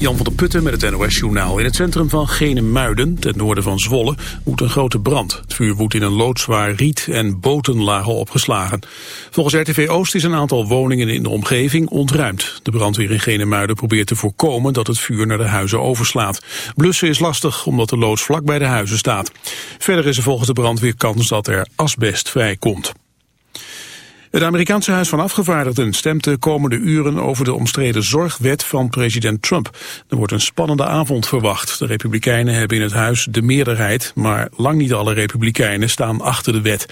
Jan van der Putten met het NOS-journaal. In het centrum van Genemuiden, ten noorden van Zwolle, woedt een grote brand. Het vuur woedt in een loods waar riet en boten lagen opgeslagen. Volgens RTV Oost is een aantal woningen in de omgeving ontruimd. De brandweer in Genemuiden probeert te voorkomen dat het vuur naar de huizen overslaat. Blussen is lastig omdat de loods vlak bij de huizen staat. Verder is er volgens de brandweer kans dat er asbest vrijkomt. Het Amerikaanse Huis van Afgevaardigden stemt de komende uren over de omstreden zorgwet van president Trump. Er wordt een spannende avond verwacht. De Republikeinen hebben in het huis de meerderheid, maar lang niet alle Republikeinen staan achter de wet.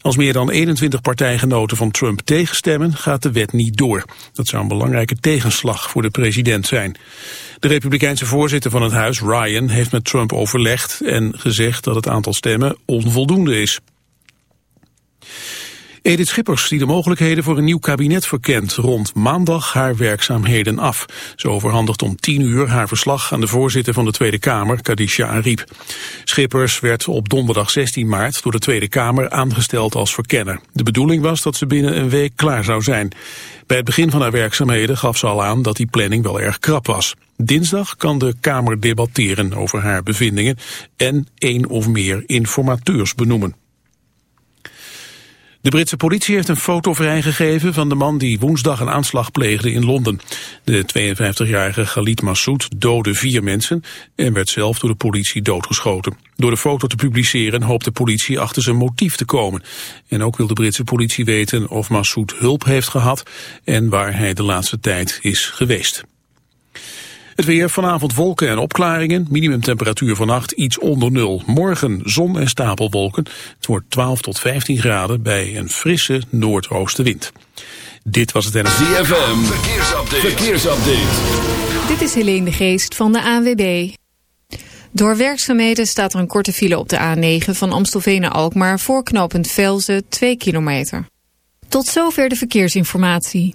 Als meer dan 21 partijgenoten van Trump tegenstemmen, gaat de wet niet door. Dat zou een belangrijke tegenslag voor de president zijn. De Republikeinse voorzitter van het huis, Ryan, heeft met Trump overlegd en gezegd dat het aantal stemmen onvoldoende is. Edith Schippers, die de mogelijkheden voor een nieuw kabinet verkent, rond maandag haar werkzaamheden af. Ze overhandigt om tien uur haar verslag aan de voorzitter van de Tweede Kamer, Kadisha Ariep. Schippers werd op donderdag 16 maart door de Tweede Kamer aangesteld als verkenner. De bedoeling was dat ze binnen een week klaar zou zijn. Bij het begin van haar werkzaamheden gaf ze al aan dat die planning wel erg krap was. Dinsdag kan de Kamer debatteren over haar bevindingen en één of meer informateurs benoemen. De Britse politie heeft een foto vrijgegeven van de man die woensdag een aanslag pleegde in Londen. De 52-jarige Khalid Massoud doodde vier mensen en werd zelf door de politie doodgeschoten. Door de foto te publiceren hoopt de politie achter zijn motief te komen. En ook wil de Britse politie weten of Massoud hulp heeft gehad en waar hij de laatste tijd is geweest. Het weer vanavond wolken en opklaringen. Minimumtemperatuur vannacht iets onder nul. Morgen zon en stapelwolken. Het wordt 12 tot 15 graden bij een frisse noordoostenwind. Dit was het NSD. ZFM. Verkeersupdate. Verkeersupdate. Dit is Helene de Geest van de ANWB. Door werkzaamheden staat er een korte file op de A9 van Amstelveen naar Alkmaar... voor knooppunt Velzen 2 kilometer. Tot zover de verkeersinformatie.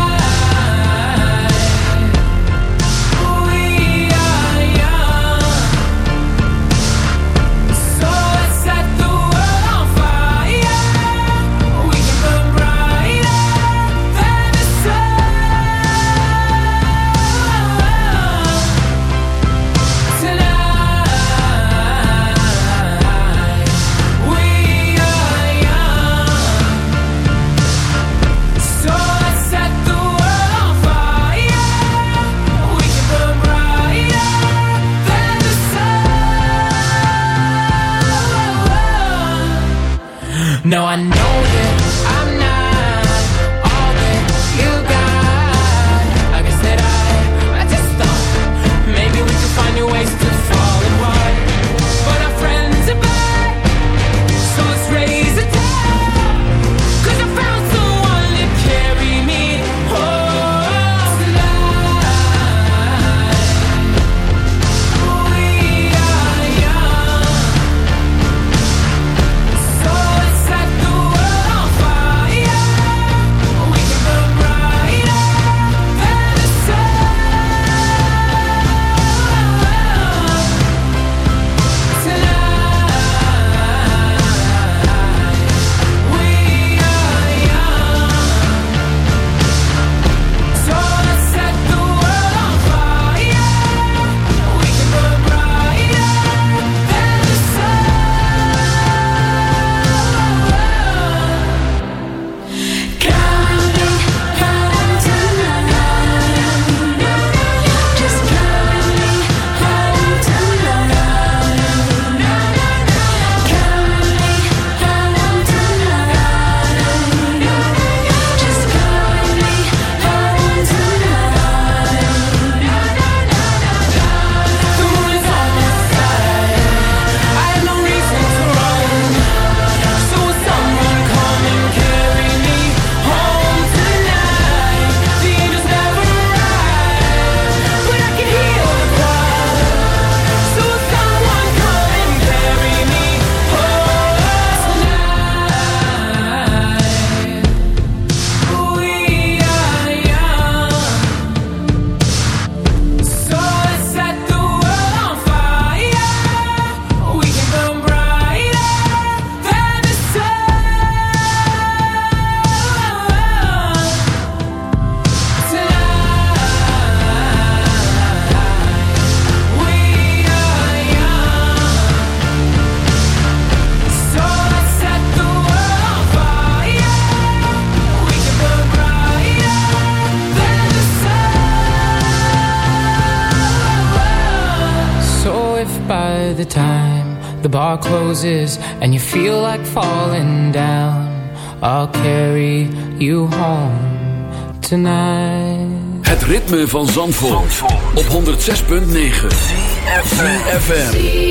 No, I roses and you feel like falling down, I'll carry you home tonight. Het ritme van Zandvoort, Zandvoort. op 106.9 FM.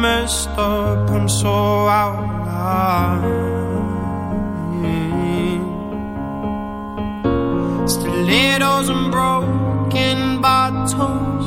messed up, I'm so out of line. Stilettos and broken bottles.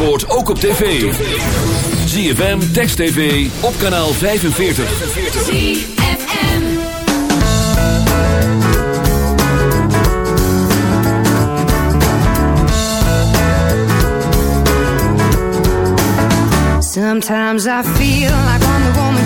Zandvoort ook op tv. ZFM, Text TV, op kanaal 45. Sometimes I feel like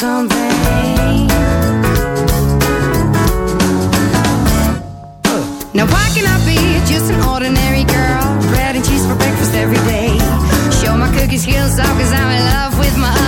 Now why can I be just an ordinary girl? Bread and cheese for breakfast every day. Show my cookie skills off cause I'm in love with my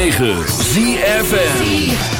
106.9 ZFN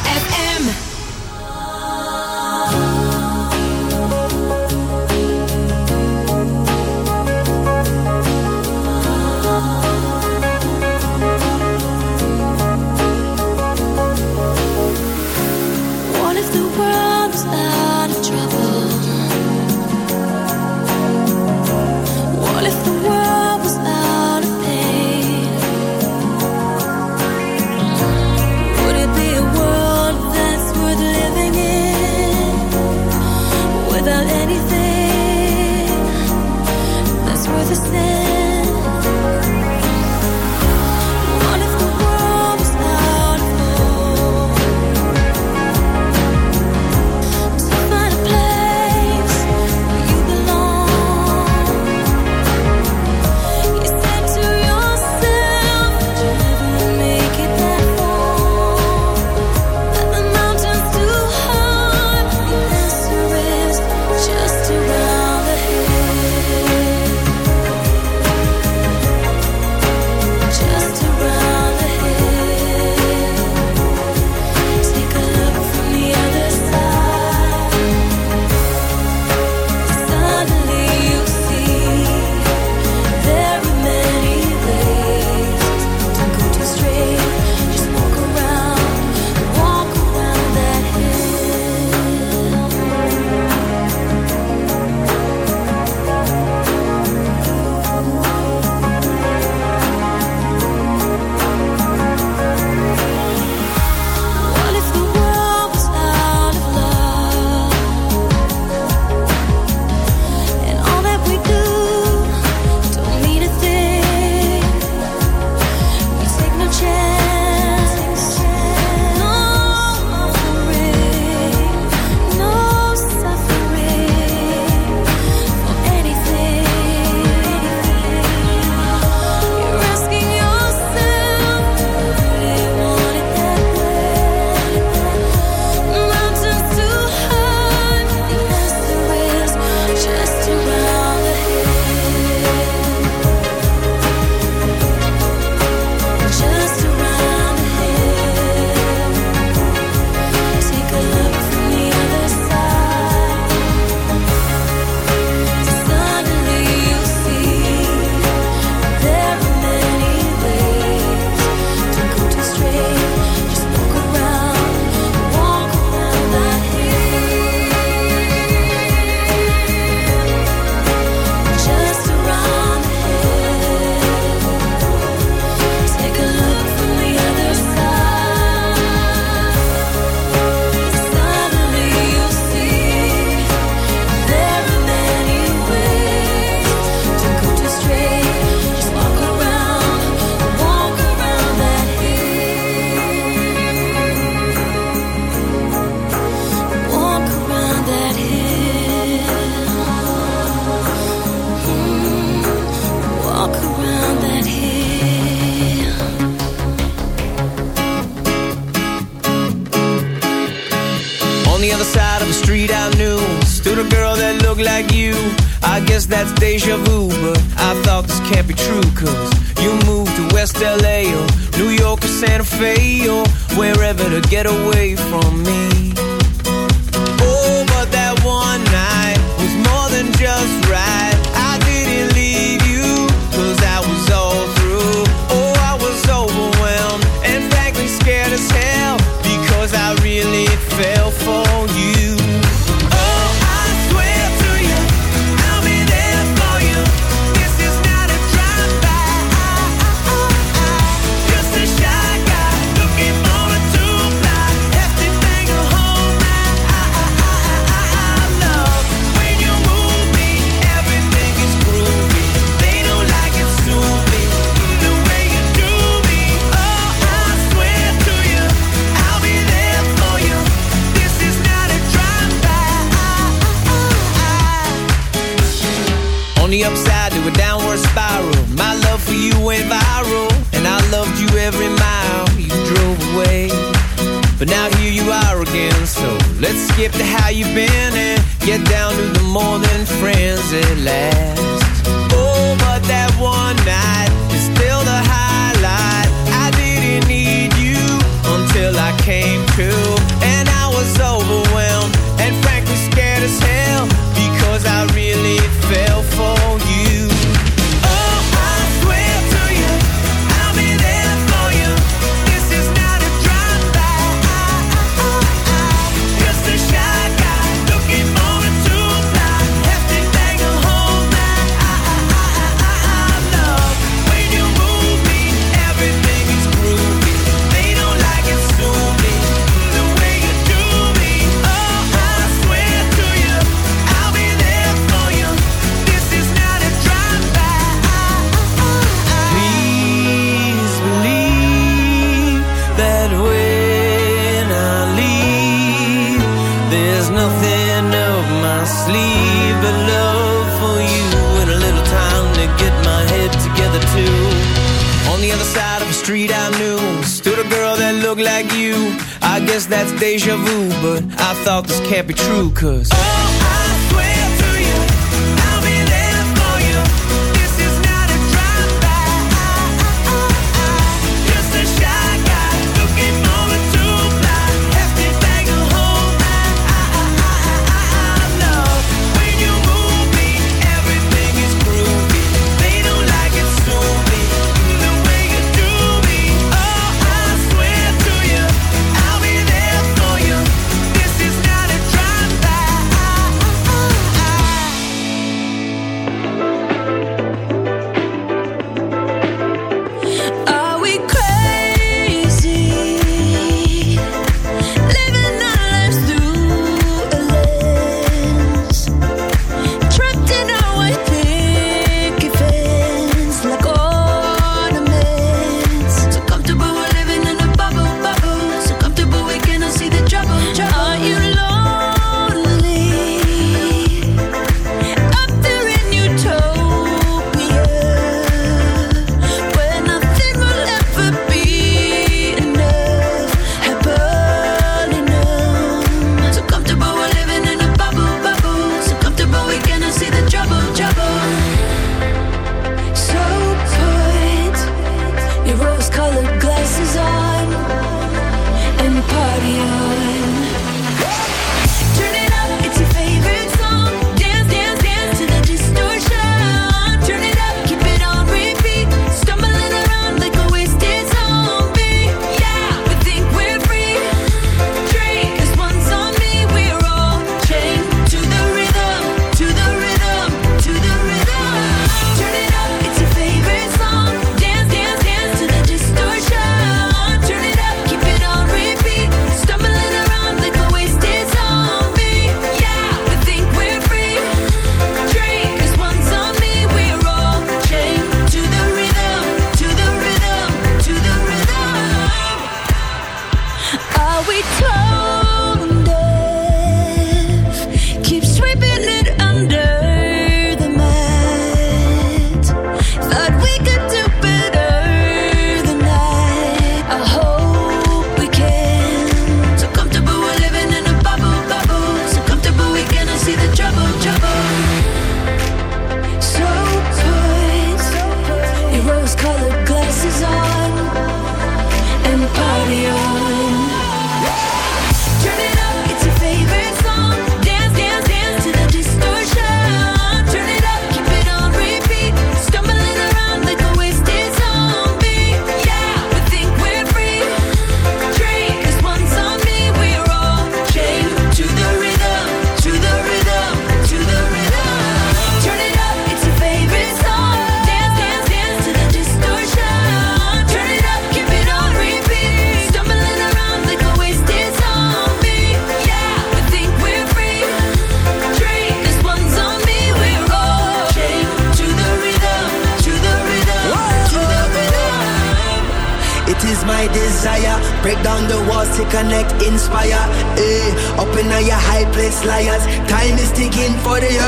liars. Time is ticking for the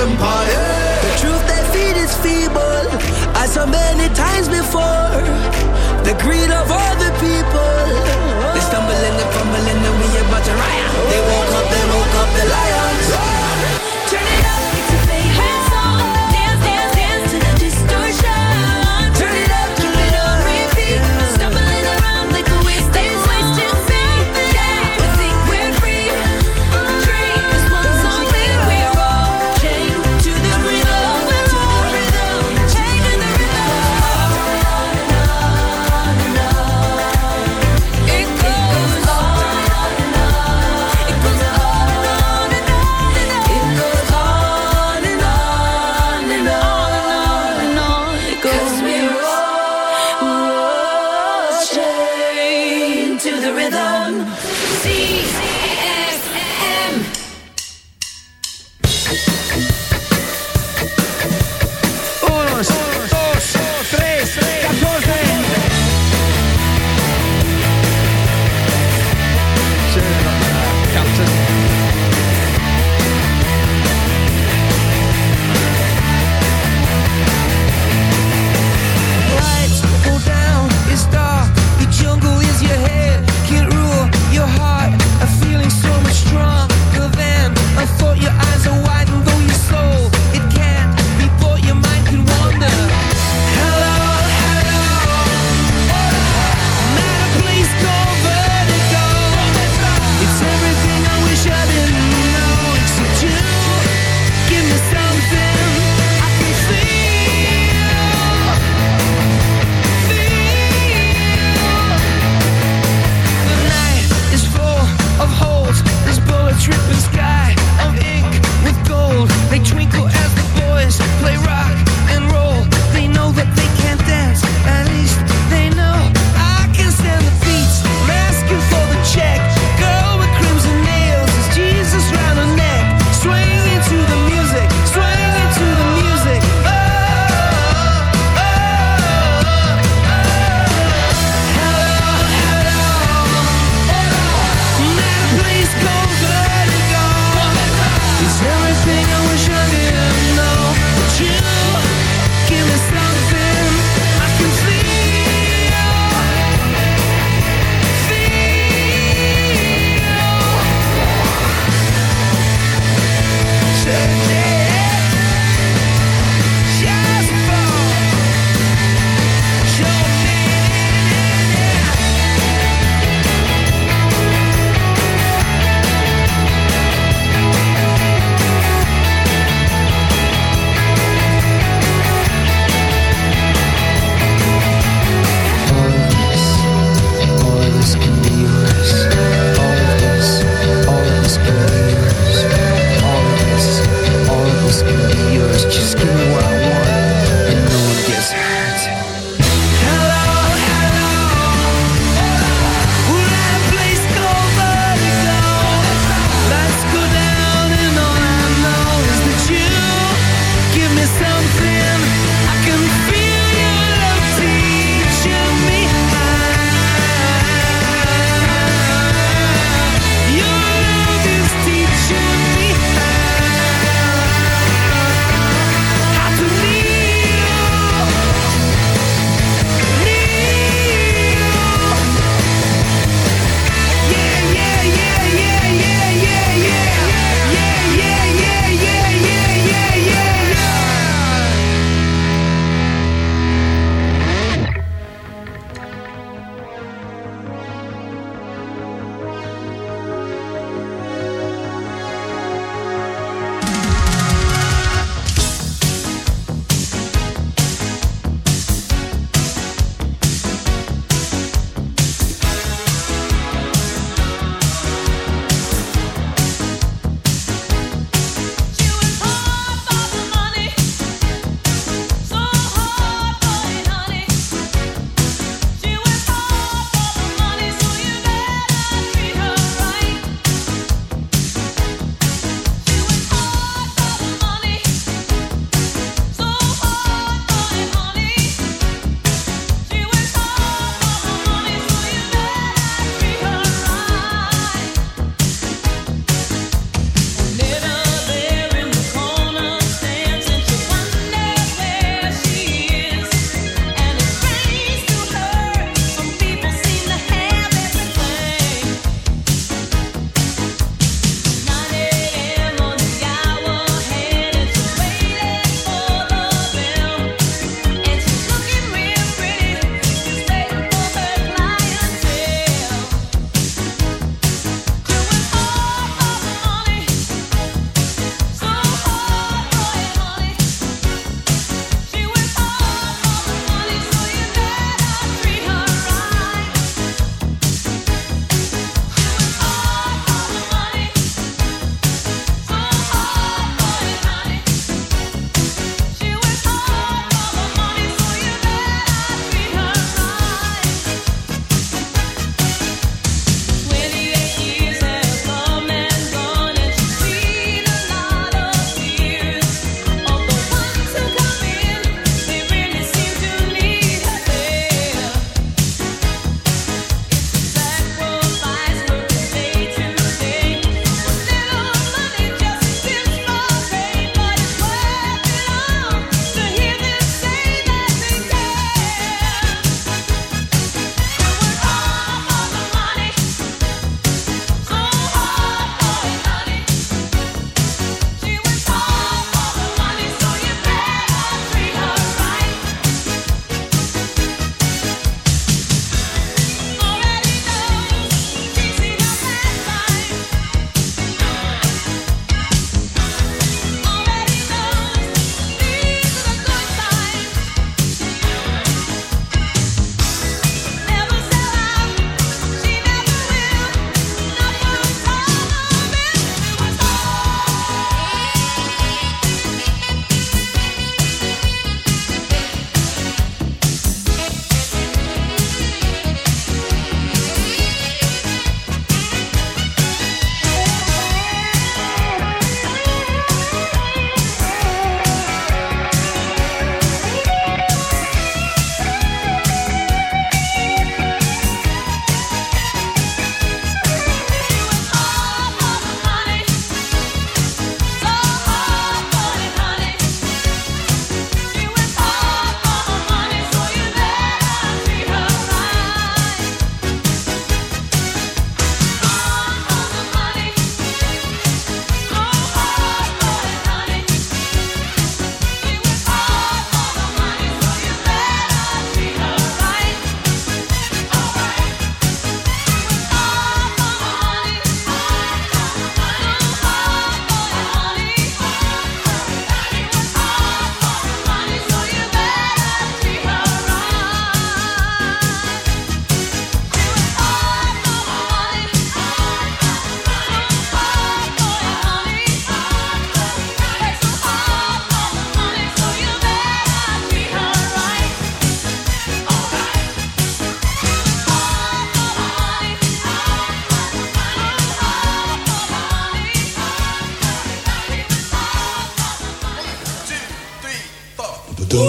Pretty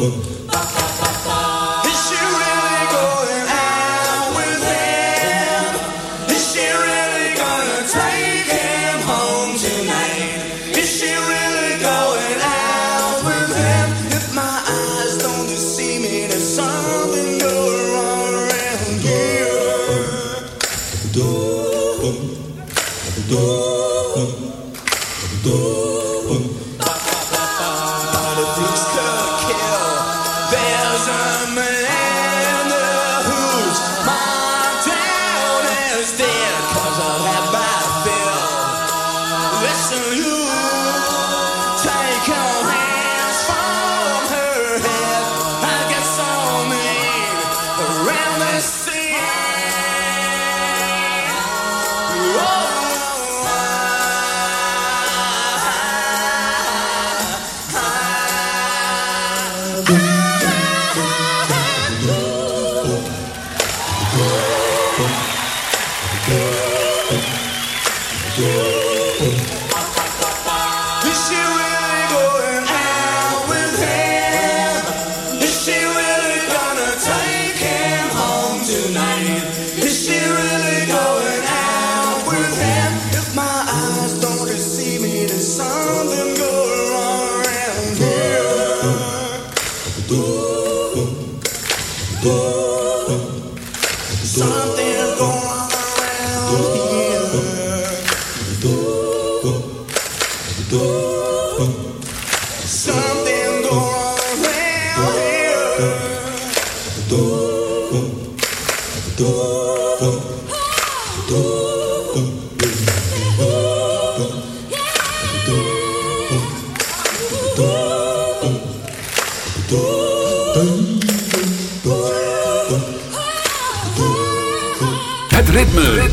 Is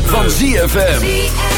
Van ZFM.